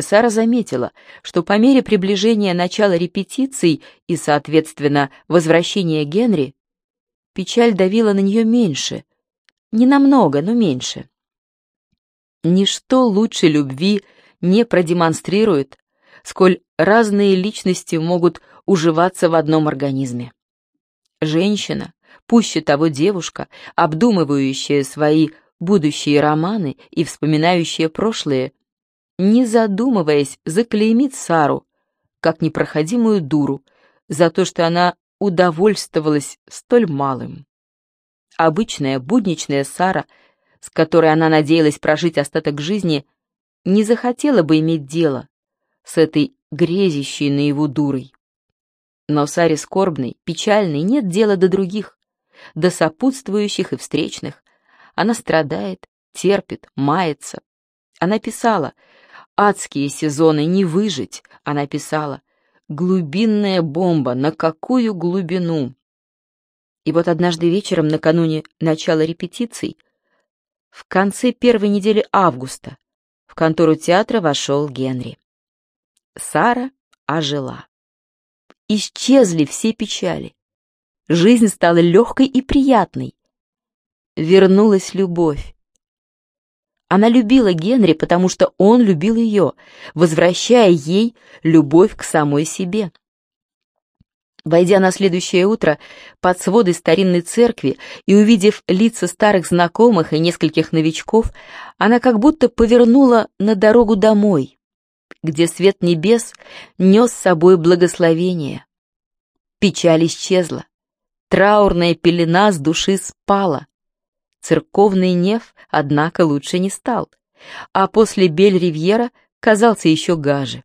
Сара заметила, что по мере приближения начала репетиций и, соответственно, возвращения Генри, печаль давила на нее меньше. Не намного, но меньше. Ничто лучше любви не продемонстрирует, сколь разные личности могут уживаться в одном организме. Женщина, пуще того девушка, обдумывающая свои будущие романы и вспоминающая прошлое, не задумываясь, заклеймит Сару, как непроходимую дуру, за то, что она удовольствовалась столь малым. Обычная будничная Сара, с которой она надеялась прожить остаток жизни, не захотела бы иметь дело с этой грезящей наяву дурой. Но Саре скорбной, печальной нет дела до других, до сопутствующих и встречных. Она страдает, терпит, мается. Она писала «Адские сезоны, не выжить», она писала «Глубинная бомба, на какую глубину?» И вот однажды вечером, накануне начала репетиций, в конце первой недели августа, в контору театра вошел Генри. Сара ожила. Исчезли все печали. Жизнь стала легкой и приятной. Вернулась любовь. Она любила Генри, потому что он любил ее, возвращая ей любовь к самой себе. Войдя на следующее утро под своды старинной церкви и увидев лица старых знакомых и нескольких новичков, она как будто повернула на дорогу домой, где свет небес нес с собой благословение. Печаль исчезла. Траурная пелена с души спала. Церковный неф, однако, лучше не стал. А после Бель-Ривьера казался еще гаже.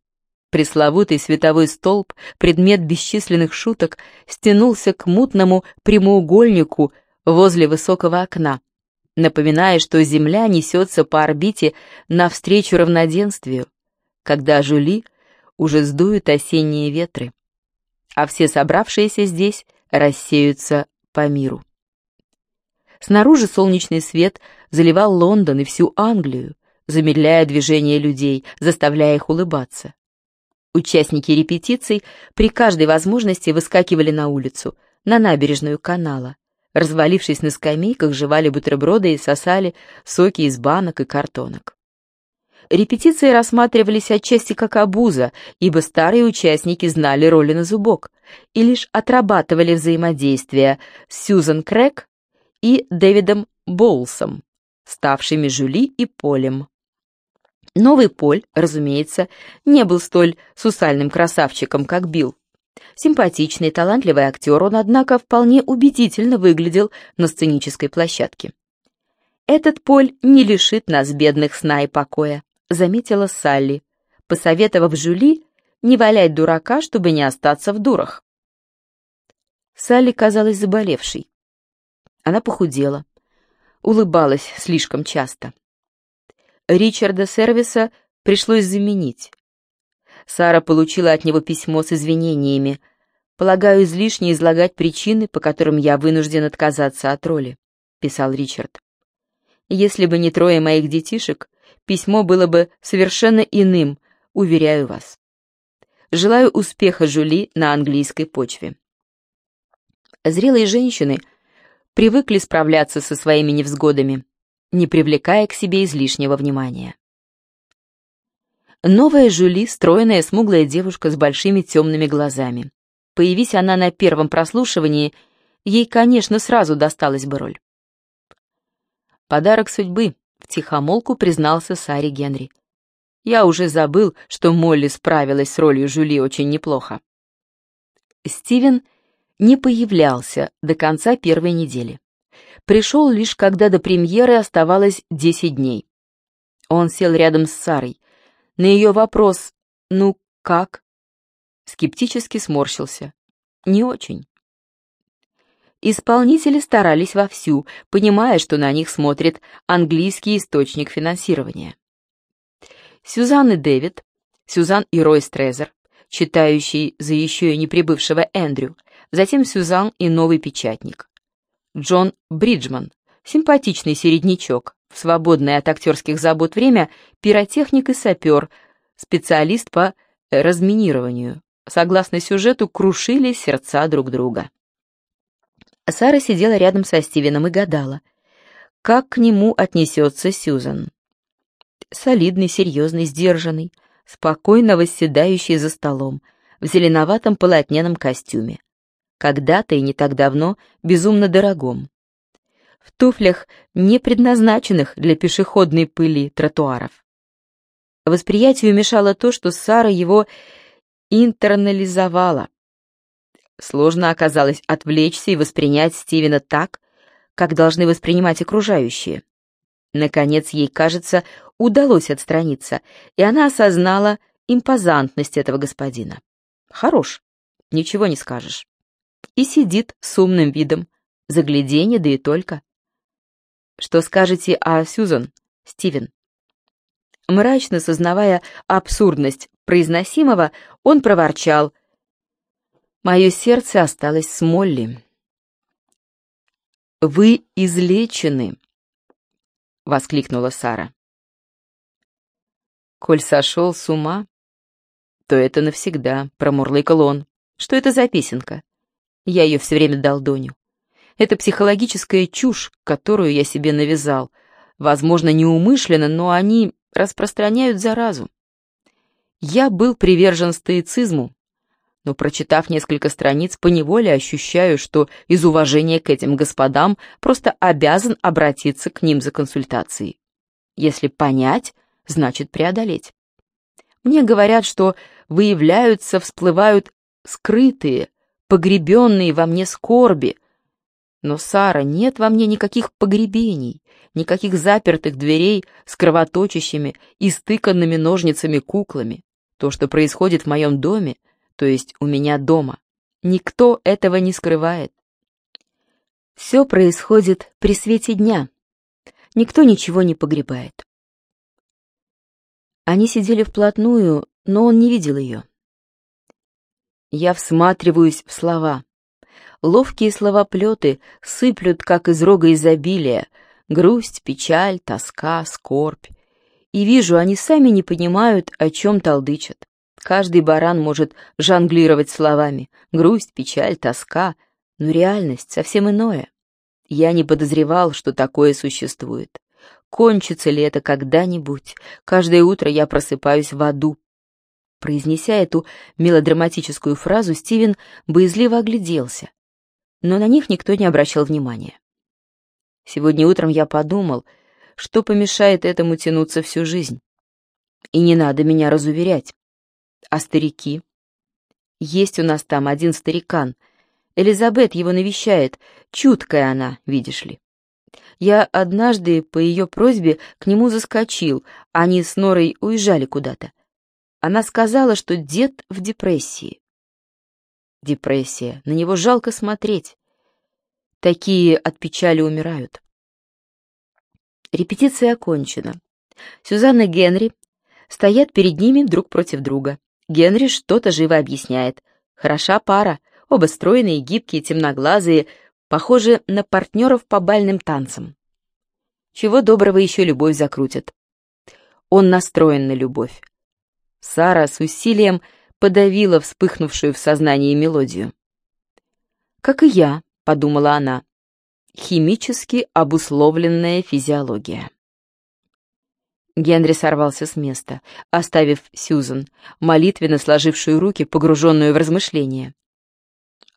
Пресловутый световой столб, предмет бесчисленных шуток, стянулся к мутному прямоугольнику возле высокого окна, напоминая, что Земля несется по орбите навстречу равноденствию, когда Жули уже сдуют осенние ветры, а все собравшиеся здесь рассеются по миру. Снаружи солнечный свет заливал Лондон и всю Англию, замедляя движение людей, заставляя их улыбаться. Участники репетиций при каждой возможности выскакивали на улицу, на набережную канала. Развалившись на скамейках, жевали бутерброды и сосали соки из банок и картонок. Репетиции рассматривались отчасти как обуза, ибо старые участники знали роли на зубок и лишь отрабатывали взаимодействие с Сьюзан Крэк и Дэвидом Боулсом, ставшими Жюли и Полем. Новый Поль, разумеется, не был столь сусальным красавчиком, как Билл. Симпатичный, талантливый актер, он, однако, вполне убедительно выглядел на сценической площадке. «Этот Поль не лишит нас, бедных, сна и покоя», заметила Салли, посоветовав Жюли не валять дурака, чтобы не остаться в дурах. Салли казалась заболевшей. Она похудела, улыбалась слишком часто. Ричарда Сервиса пришлось заменить. Сара получила от него письмо с извинениями. «Полагаю, излишне излагать причины, по которым я вынужден отказаться от роли», — писал Ричард. «Если бы не трое моих детишек, письмо было бы совершенно иным, уверяю вас. Желаю успеха Жули на английской почве. Зрелые женщины привыкли справляться со своими невзгодами, не привлекая к себе излишнего внимания. Новая Жули, стройная, смуглая девушка с большими темными глазами. Появись она на первом прослушивании, ей, конечно, сразу досталась бы роль. Подарок судьбы, втихомолку признался Саре Генри. «Я уже забыл, что Молли справилась с ролью Жюли очень неплохо». Стивен не появлялся до конца первой недели. Пришел лишь, когда до премьеры оставалось 10 дней. Он сел рядом с Сарой. На ее вопрос «Ну, как?» скептически сморщился. «Не очень». Исполнители старались вовсю, понимая, что на них смотрит английский источник финансирования. Сюзан и Дэвид, Сюзан и Рой Стрезер, читающий за еще и не прибывшего Эндрю, затем Сюзан и новый печатник. Джон Бриджман, симпатичный середнячок, в свободное от актерских забот время пиротехник и сапер, специалист по разминированию. Согласно сюжету, крушили сердца друг друга. Сара сидела рядом со Стивеном и гадала, как к нему отнесется Сьюзан. Солидный, серьезный, сдержанный, спокойно восседающий за столом, в зеленоватом полотняном костюме. Когда-то и не так давно безумно дорогом. В туфлях, не предназначенных для пешеходной пыли тротуаров. Восприятию мешало то, что Сара его интернализовала. Сложно оказалось отвлечься и воспринять Стивена так, как должны воспринимать окружающие. Наконец, ей, кажется, удалось отстраниться, и она осознала импозантность этого господина. Хорош, ничего не скажешь. И сидит с умным видом, загляденье, да и только. Что скажете о Сьюзан, Стивен? Мрачно сознавая абсурдность произносимого, он проворчал. «Мое сердце осталось с Молли». «Вы излечены!» — воскликнула Сара. «Коль сошел с ума, то это навсегда», — промурлыкал он. «Что это за песенка?» Я ее все время долдоню. Это психологическая чушь, которую я себе навязал. Возможно, неумышленно, но они распространяют заразу. Я был привержен стоицизму, но, прочитав несколько страниц, поневоле ощущаю, что из уважения к этим господам просто обязан обратиться к ним за консультацией. Если понять, значит преодолеть. Мне говорят, что выявляются, всплывают скрытые, погребенные во мне скорби. Но, Сара, нет во мне никаких погребений, никаких запертых дверей с кровоточащими и стыканными ножницами куклами. То, что происходит в моем доме, то есть у меня дома. Никто этого не скрывает. Все происходит при свете дня. Никто ничего не погребает. Они сидели вплотную, но он не видел ее. Я всматриваюсь в слова. Ловкие словоплеты сыплют, как из рога изобилия, грусть, печаль, тоска, скорбь. И вижу, они сами не понимают, о чем толдычат. Каждый баран может жонглировать словами. Грусть, печаль, тоска. Но реальность совсем иное. Я не подозревал, что такое существует. Кончится ли это когда-нибудь? Каждое утро я просыпаюсь в аду. Произнеся эту мелодраматическую фразу, Стивен боязливо огляделся. Но на них никто не обращал внимания. Сегодня утром я подумал, что помешает этому тянуться всю жизнь. И не надо меня разуверять. А старики? Есть у нас там один старикан. Элизабет его навещает. Чуткая она, видишь ли. Я однажды по ее просьбе к нему заскочил, они с Норой уезжали куда-то. Она сказала, что дед в депрессии. Депрессия. На него жалко смотреть. Такие от печали умирают. Репетиция окончена. Сюзанна и Генри стоят перед ними друг против друга. Генри что-то живо объясняет. Хороша пара, оба стройные, гибкие, темноглазые, похожи на партнеров по бальным танцам. Чего доброго еще любовь закрутит. Он настроен на любовь. Сара с усилием подавила вспыхнувшую в сознании мелодию. «Как и я», — подумала она, — «химически обусловленная физиология». Генри сорвался с места, оставив Сьюзан, молитвенно сложившую руки, погруженную в размышления.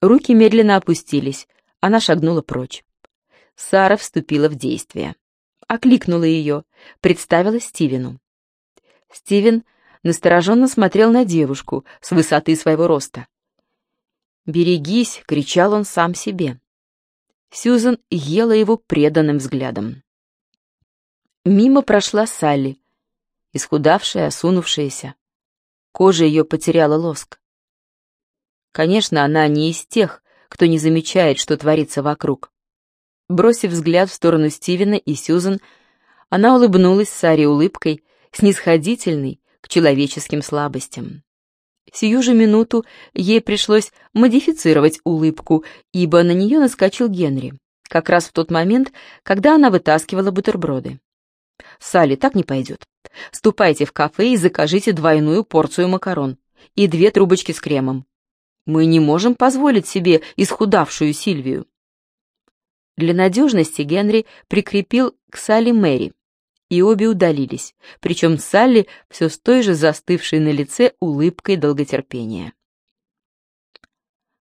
Руки медленно опустились, она шагнула прочь. Сара вступила в действие. Окликнула ее, представила Стивену. Стивен настороженно смотрел на девушку с высоты своего роста. «Берегись!» — кричал он сам себе. Сьюзан ела его преданным взглядом. Мимо прошла Салли, исхудавшая, осунувшаяся. Кожа ее потеряла лоск. Конечно, она не из тех, кто не замечает, что творится вокруг. Бросив взгляд в сторону Стивена и Сьюзан, она улыбнулась Саре улыбкой, снисходительной к человеческим слабостям. Сию же минуту ей пришлось модифицировать улыбку, ибо на нее наскочил Генри, как раз в тот момент, когда она вытаскивала бутерброды. «Салли, так не пойдет. Ступайте в кафе и закажите двойную порцию макарон и две трубочки с кремом. Мы не можем позволить себе исхудавшую Сильвию. Для надежности Генри прикрепил к Салли Мэри, и обе удалились, причем Салли все с той же застывшей на лице улыбкой долготерпения.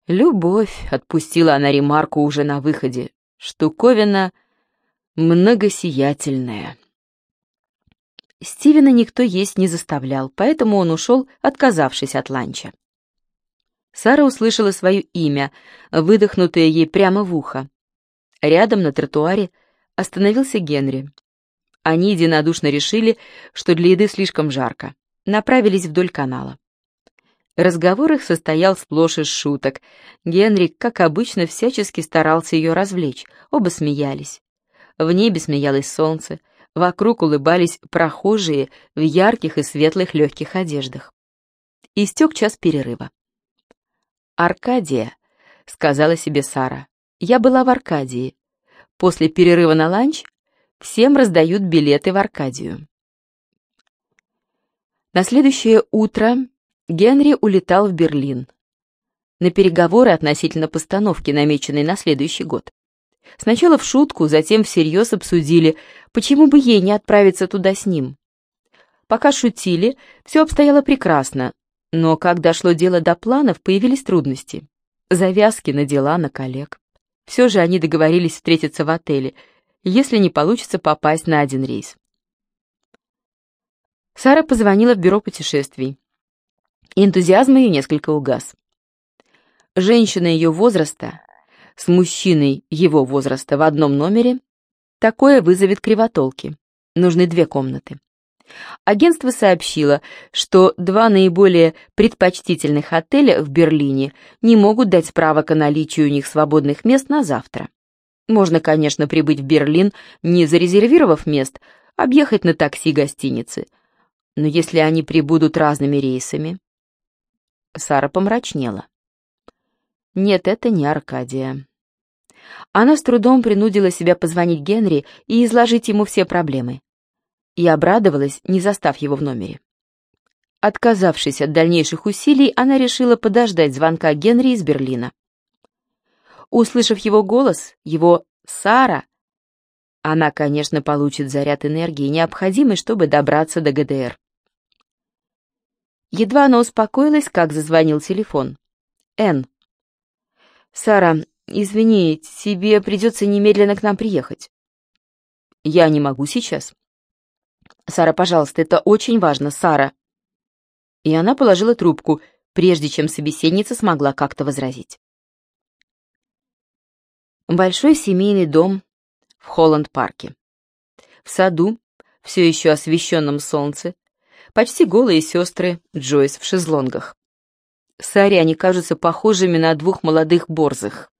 «Любовь», — отпустила она ремарку уже на выходе, — «штуковина многосиятельная». Стивена никто есть не заставлял, поэтому он ушел, отказавшись от ланча. Сара услышала свое имя, выдохнутое ей прямо в ухо. Рядом на тротуаре остановился Генри. Они единодушно решили, что для еды слишком жарко. Направились вдоль канала. Разговор их состоял сплошь из шуток. Генри, как обычно, всячески старался ее развлечь. Оба смеялись. В небе смеялось солнце, вокруг улыбались прохожие в ярких и светлых легких одеждах. Истек час перерыва. «Аркадия», — сказала себе Сара. «Я была в Аркадии. После перерыва на ланч всем раздают билеты в Аркадию». На следующее утро Генри улетал в Берлин на переговоры относительно постановки, намеченной на следующий год. Сначала в шутку, затем всерьез обсудили, почему бы ей не отправиться туда с ним. Пока шутили, все обстояло прекрасно, но когда шло дело до планов, появились трудности. Завязки на дела, на коллег. Все же они договорились встретиться в отеле, если не получится попасть на один рейс. Сара позвонила в бюро путешествий. Энтузиазм ее несколько угас. Женщина ее возраста с мужчиной его возраста в одном номере, такое вызовет кривотолки. Нужны две комнаты. Агентство сообщило, что два наиболее предпочтительных отеля в Берлине не могут дать справок о наличии у них свободных мест на завтра. Можно, конечно, прибыть в Берлин, не зарезервировав мест, объехать на такси гостиницы. Но если они прибудут разными рейсами... Сара помрачнела. Нет, это не Аркадия. Она с трудом принудила себя позвонить Генри и изложить ему все проблемы. И обрадовалась, не застав его в номере. Отказавшись от дальнейших усилий, она решила подождать звонка Генри из Берлина. Услышав его голос, его «Сара», она, конечно, получит заряд энергии, необходимый, чтобы добраться до ГДР. Едва она успокоилась, как зазвонил телефон. «Энн, «Сара, извини, тебе придется немедленно к нам приехать». «Я не могу сейчас». «Сара, пожалуйста, это очень важно, Сара». И она положила трубку, прежде чем собеседница смогла как-то возразить. Большой семейный дом в Холланд-парке. В саду, все еще освещенном солнце, почти голые сестры Джойс в шезлонгах. Саре они кажутся похожими на двух молодых борзых.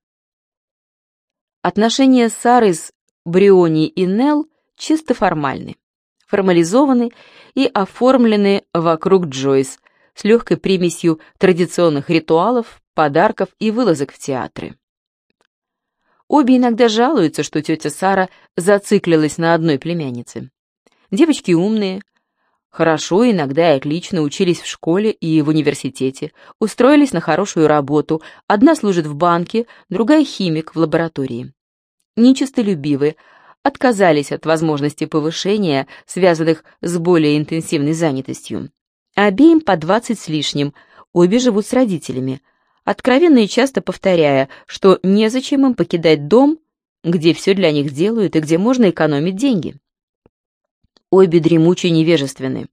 Отношения Сары с Бриони и Нелл чисто формальны, формализованы и оформлены вокруг Джойс с легкой примесью традиционных ритуалов, подарков и вылазок в театры. Обе иногда жалуются, что тетя Сара зациклилась на одной племяннице. Девочки умные, Хорошо, иногда и отлично учились в школе и в университете, устроились на хорошую работу, одна служит в банке, другая химик в лаборатории. Нечистолюбивы, отказались от возможности повышения, связанных с более интенсивной занятостью. Обеим по двадцать с лишним, обе живут с родителями, откровенно и часто повторяя, что незачем им покидать дом, где все для них делают и где можно экономить деньги обе дремуче невежественны.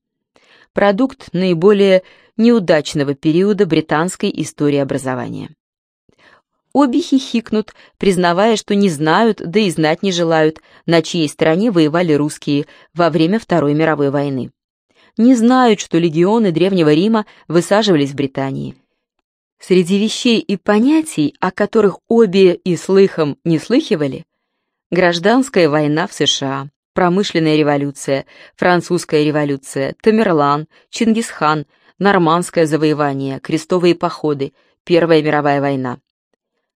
Продукт наиболее неудачного периода британской истории образования. Обе хихикнут, признавая, что не знают, да и знать не желают, на чьей стороне воевали русские во время Второй мировой войны. Не знают, что легионы Древнего Рима высаживались в Британии. Среди вещей и понятий, о которых обе и слыхом не слыхивали, гражданская война в США, промышленная революция, французская революция, Тамерлан, Чингисхан, нормандское завоевание, крестовые походы, Первая мировая война.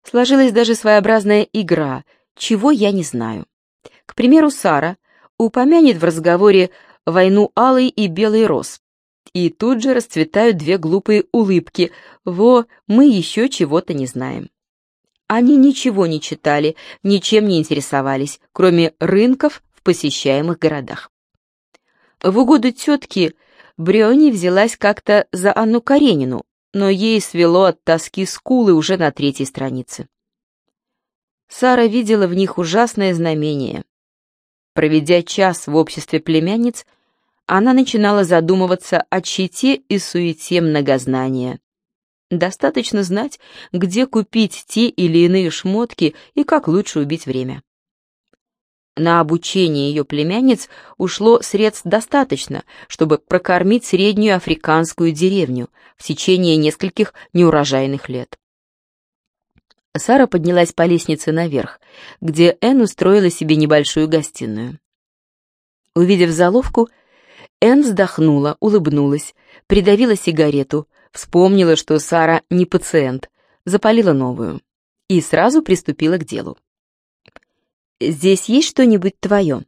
Сложилась даже своеобразная игра, чего я не знаю. К примеру, Сара упомянет в разговоре войну алый и белый роз. И тут же расцветают две глупые улыбки. Во, мы еще чего-то не знаем. Они ничего не читали, ничем не интересовались, кроме рынков в посещаемых городах. В угоду тетки Бриони взялась как-то за Анну Каренину, но ей свело от тоски скулы уже на третьей странице. Сара видела в них ужасное знамение. Проведя час в обществе племянниц, она начинала задумываться о чите и суете многознания. Достаточно знать, где купить те или иные шмотки и как лучше убить время. На обучение ее племянниц ушло средств достаточно, чтобы прокормить среднюю африканскую деревню в течение нескольких неурожайных лет. Сара поднялась по лестнице наверх, где Энн устроила себе небольшую гостиную. Увидев заловку, Энн вздохнула, улыбнулась, придавила сигарету, вспомнила, что Сара не пациент, запалила новую и сразу приступила к делу. «Здесь есть что-нибудь твое?»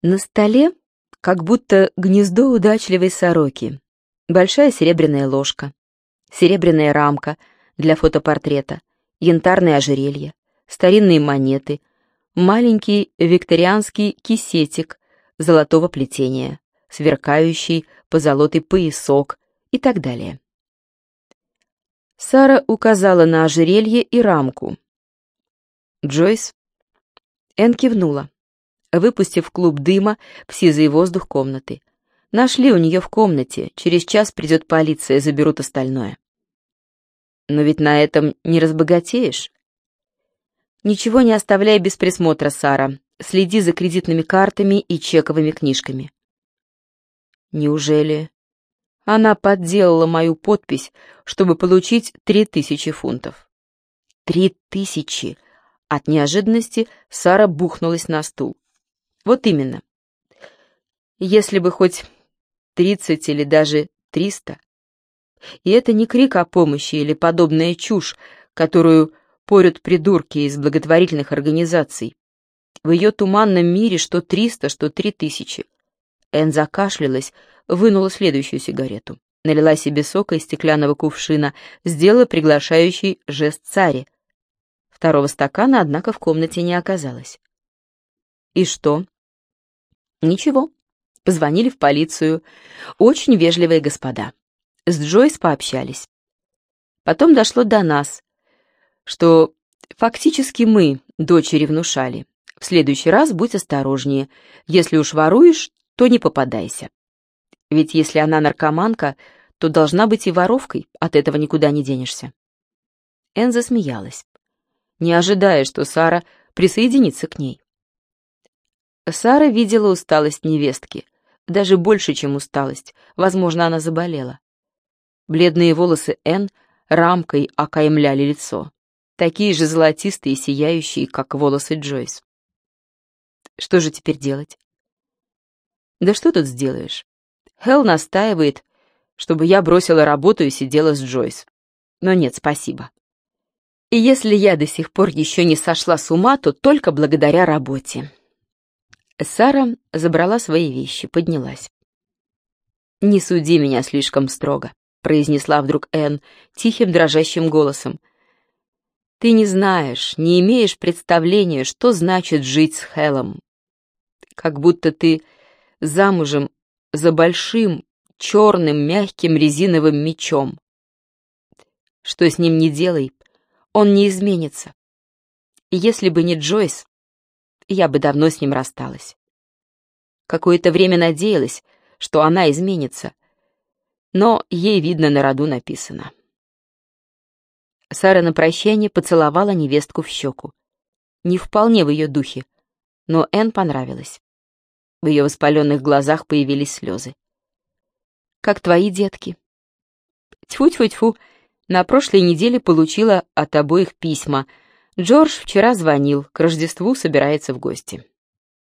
На столе как будто гнездо удачливой сороки, большая серебряная ложка, серебряная рамка — для фотопортрета, янтарное ожерелье, старинные монеты, маленький викторианский кисетик золотого плетения, сверкающий позолотый поясок и так далее. Сара указала на ожерелье и рамку. Джойс. Энн кивнула, выпустив клуб дыма в сизый воздух комнаты. Нашли у нее в комнате, через час придет полиция, заберут остальное. Но ведь на этом не разбогатеешь. Ничего не оставляй без присмотра, Сара. Следи за кредитными картами и чековыми книжками. Неужели она подделала мою подпись, чтобы получить три тысячи фунтов? Три тысячи! От неожиданности Сара бухнулась на стул. Вот именно. Если бы хоть тридцать или даже триста, и это не крик о помощи или подобная чушь, которую порют придурки из благотворительных организаций. В ее туманном мире что триста, что три тысячи. Энн закашлялась, вынула следующую сигарету, налила себе сока из стеклянного кувшина, сделала приглашающий жест царе. Второго стакана, однако, в комнате не оказалось. И что? Ничего. Позвонили в полицию. Очень вежливые господа с Джойс пообщались. Потом дошло до нас, что фактически мы дочери внушали. В следующий раз будь осторожнее. Если уж воруешь, то не попадайся. Ведь если она наркоманка, то должна быть и воровкой, от этого никуда не денешься. Эн засмеялась, не ожидая, что Сара присоединится к ней. Сара видела усталость невестки, даже больше, чем усталость. Возможно, она заболела. Бледные волосы Н рамкой окаймляли лицо, такие же золотистые и сияющие, как волосы Джойс. Что же теперь делать? Да что тут сделаешь? Хелл настаивает, чтобы я бросила работу и сидела с Джойс. Но нет, спасибо. И если я до сих пор еще не сошла с ума, то только благодаря работе. Сара забрала свои вещи, поднялась. «Не суди меня слишком строго произнесла вдруг Энн тихим дрожащим голосом. Ты не знаешь, не имеешь представления, что значит жить с Хелом. Как будто ты замужем за большим, черным, мягким резиновым мечом. Что с ним не делай, он не изменится. И если бы не Джойс, я бы давно с ним рассталась. Какое-то время надеялась, что она изменится, но ей, видно, на роду написано. Сара на прощание поцеловала невестку в щеку. Не вполне в ее духе, но Энн понравилась. В ее воспаленных глазах появились слезы. «Как твои детки?» «Тьфу-тьфу-тьфу, на прошлой неделе получила от обоих письма. Джордж вчера звонил, к Рождеству собирается в гости».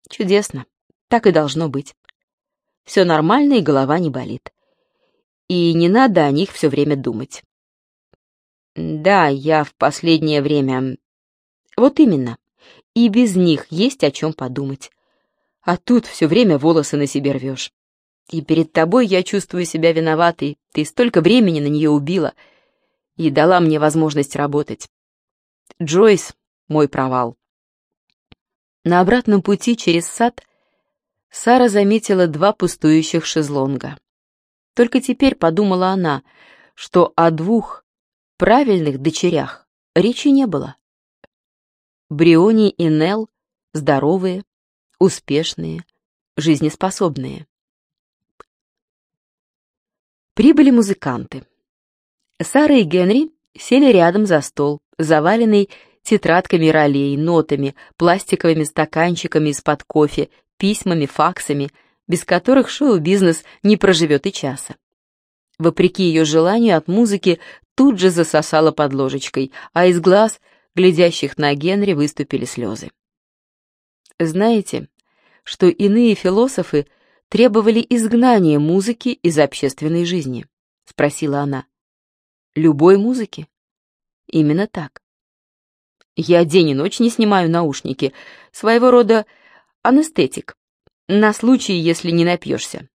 «Чудесно, так и должно быть. Все нормально и голова не болит и не надо о них все время думать. Да, я в последнее время... Вот именно. И без них есть о чем подумать. А тут все время волосы на себе рвешь. И перед тобой я чувствую себя виноватой. Ты столько времени на нее убила и дала мне возможность работать. Джойс — мой провал. На обратном пути через сад Сара заметила два пустующих шезлонга. Только теперь подумала она, что о двух правильных дочерях речи не было. Бриони и Нел здоровые, успешные, жизнеспособные. Прибыли музыканты. Сара и Генри сели рядом за стол, заваленный тетрадками ролей, нотами, пластиковыми стаканчиками из-под кофе, письмами, факсами, без которых шоу-бизнес не проживет и часа. Вопреки ее желанию от музыки тут же засосала под ложечкой, а из глаз, глядящих на Генри, выступили слезы. Знаете, что иные философы требовали изгнания музыки из общественной жизни? Спросила она. Любой музыки? Именно так. Я день и ночь не снимаю наушники. Своего рода анестетик. На случай, если не напьешься.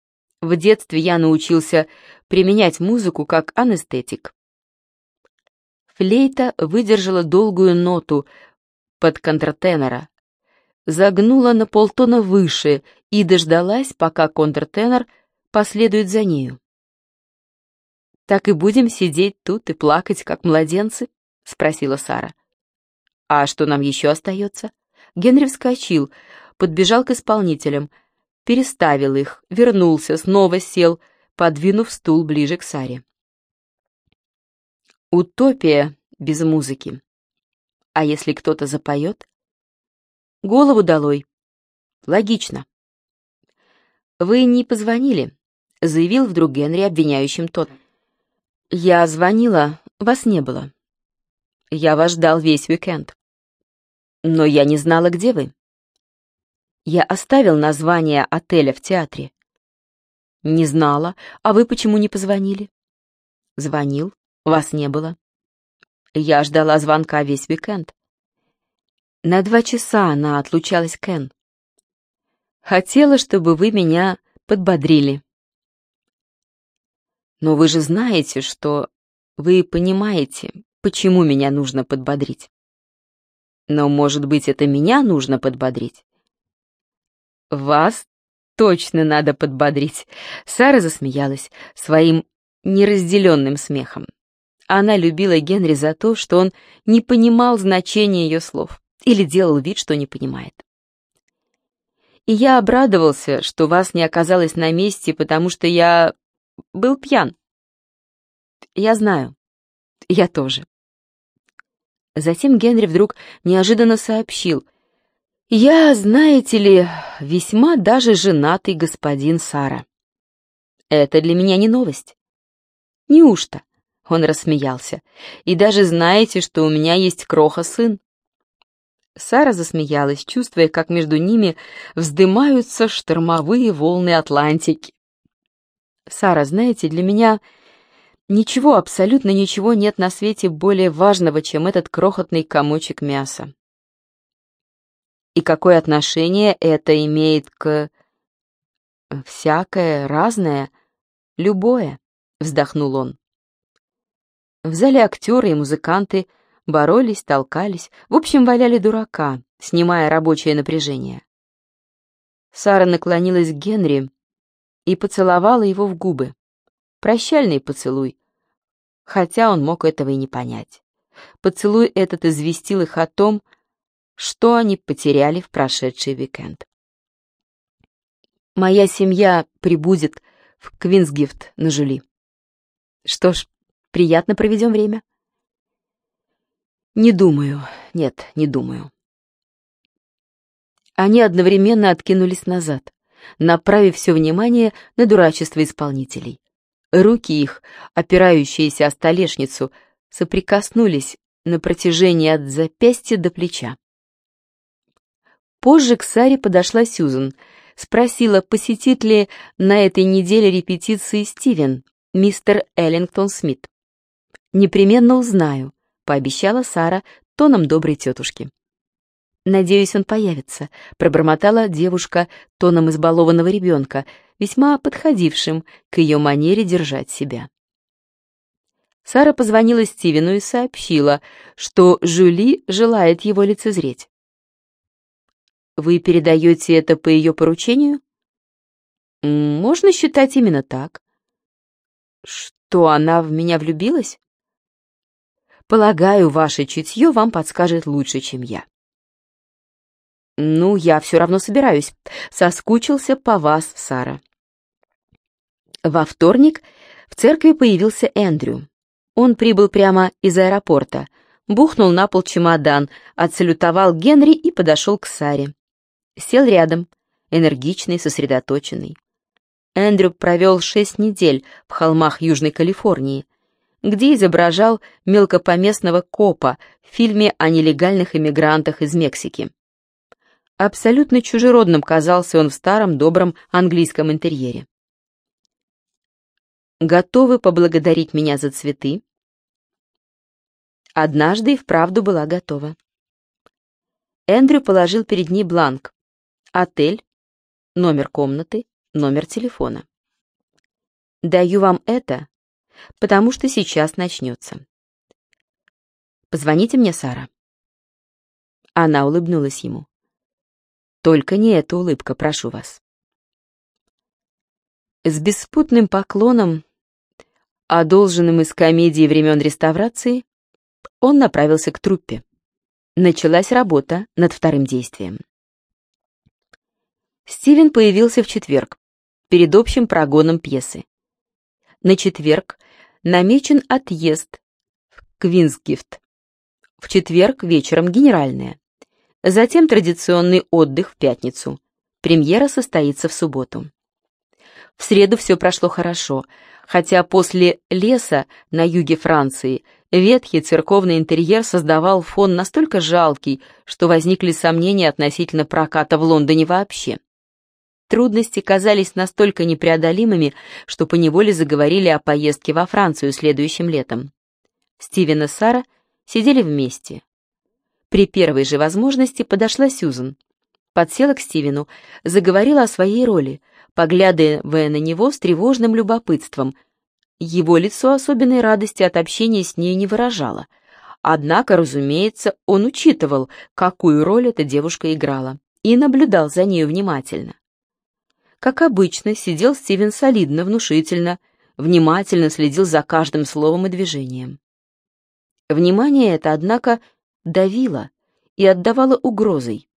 В детстве я научился применять музыку как анестетик. Флейта выдержала долгую ноту под контртенора, загнула на полтона выше и дождалась, пока контртенор последует за нею. «Так и будем сидеть тут и плакать, как младенцы?» — спросила Сара. «А что нам еще остается?» Генри вскочил, подбежал к исполнителям, переставил их, вернулся, снова сел, подвинув стул ближе к Саре. Утопия без музыки. А если кто-то запоет? Голову долой. Логично. Вы не позвонили, заявил вдруг Генри обвиняющим тот. Я звонила, вас не было. Я вас ждал весь уикенд. Но я не знала, где вы. Я оставил название отеля в театре. Не знала. А вы почему не позвонили? Звонил. Вас не было. Я ждала звонка весь уикенд. На два часа она отлучалась Кен. Хотела, чтобы вы меня подбодрили. Но вы же знаете, что... Вы понимаете, почему меня нужно подбодрить. Но, может быть, это меня нужно подбодрить? Вас точно надо подбодрить. Сара засмеялась своим неразделенным смехом. Она любила Генри за то, что он не понимал значения ее слов или делал вид, что не понимает. И я обрадовался, что вас не оказалось на месте, потому что я был пьян. Я знаю. Я тоже. Затем Генри вдруг неожиданно сообщил. «Я, знаете ли, весьма даже женатый господин Сара. Это для меня не новость». «Неужто?» Он рассмеялся. «И даже знаете, что у меня есть кроха-сын?» Сара засмеялась, чувствуя, как между ними вздымаются штормовые волны Атлантики. «Сара, знаете, для меня ничего, абсолютно ничего нет на свете более важного, чем этот крохотный комочек мяса. И какое отношение это имеет к... всякое, разное, любое?» — вздохнул он. В зале актеры и музыканты боролись, толкались, в общем, валяли дурака, снимая рабочее напряжение. Сара наклонилась к Генри и поцеловала его в губы. Прощальный поцелуй, хотя он мог этого и не понять. Поцелуй этот известил их о том, что они потеряли в прошедший уикенд. «Моя семья прибудет в Квинсгифт на Жули. Что ж, Приятно проведем время?» «Не думаю. Нет, не думаю». Они одновременно откинулись назад, направив все внимание на дурачество исполнителей. Руки их, опирающиеся о столешницу, соприкоснулись на протяжении от запястья до плеча. Позже к Саре подошла Сьюзен, спросила, посетит ли на этой неделе репетиции Стивен, мистер Эллингтон Смит. «Непременно узнаю», — пообещала Сара тоном доброй тетушки. «Надеюсь, он появится», — пробормотала девушка тоном избалованного ребенка, весьма подходившим к ее манере держать себя. Сара позвонила Стивену и сообщила, что Жюли желает его лицезреть. «Вы передаете это по ее поручению?» «Можно считать именно так». «Что, она в меня влюбилась?» «Полагаю, ваше чутье вам подскажет лучше, чем я». «Ну, я все равно собираюсь. Соскучился по вас, Сара». Во вторник в церкви появился Эндрю. Он прибыл прямо из аэропорта, бухнул на пол чемодан, отсалютовал Генри и подошел к Саре. Сел рядом, энергичный, сосредоточенный. Эндрю провел шесть недель в холмах Южной Калифорнии, где изображал мелкопоместного копа в фильме о нелегальных иммигрантах из Мексики. Абсолютно чужеродным казался он в старом добром английском интерьере. «Готовы поблагодарить меня за цветы?» Однажды и вправду была готова. Эндрю положил перед ней бланк. Отель, номер комнаты, номер телефона. Даю вам это, потому что сейчас начнется. Позвоните мне, Сара. Она улыбнулась ему. Только не эта улыбка, прошу вас. С беспутным поклоном, одолженным из комедии времен реставрации, он направился к труппе. Началась работа над вторым действием. Стивен появился в четверг, перед общим прогоном пьесы. На четверг намечен отъезд в Квинсгифт. В четверг вечером генеральная. Затем традиционный отдых в пятницу. Премьера состоится в субботу. В среду все прошло хорошо, хотя после леса на юге Франции – Ветхий церковный интерьер создавал фон настолько жалкий, что возникли сомнения относительно проката в Лондоне вообще. Трудности казались настолько непреодолимыми, что поневоле заговорили о поездке во Францию следующим летом. Стивен и Сара сидели вместе. При первой же возможности подошла Сьюзен. Подсела к Стивену, заговорила о своей роли, поглядывая на него с тревожным любопытством – его лицо особенной радости от общения с ней не выражало. Однако, разумеется, он учитывал, какую роль эта девушка играла, и наблюдал за нею внимательно. Как обычно, сидел Стивен солидно, внушительно, внимательно следил за каждым словом и движением. Внимание это, однако, давило и отдавало угрозой.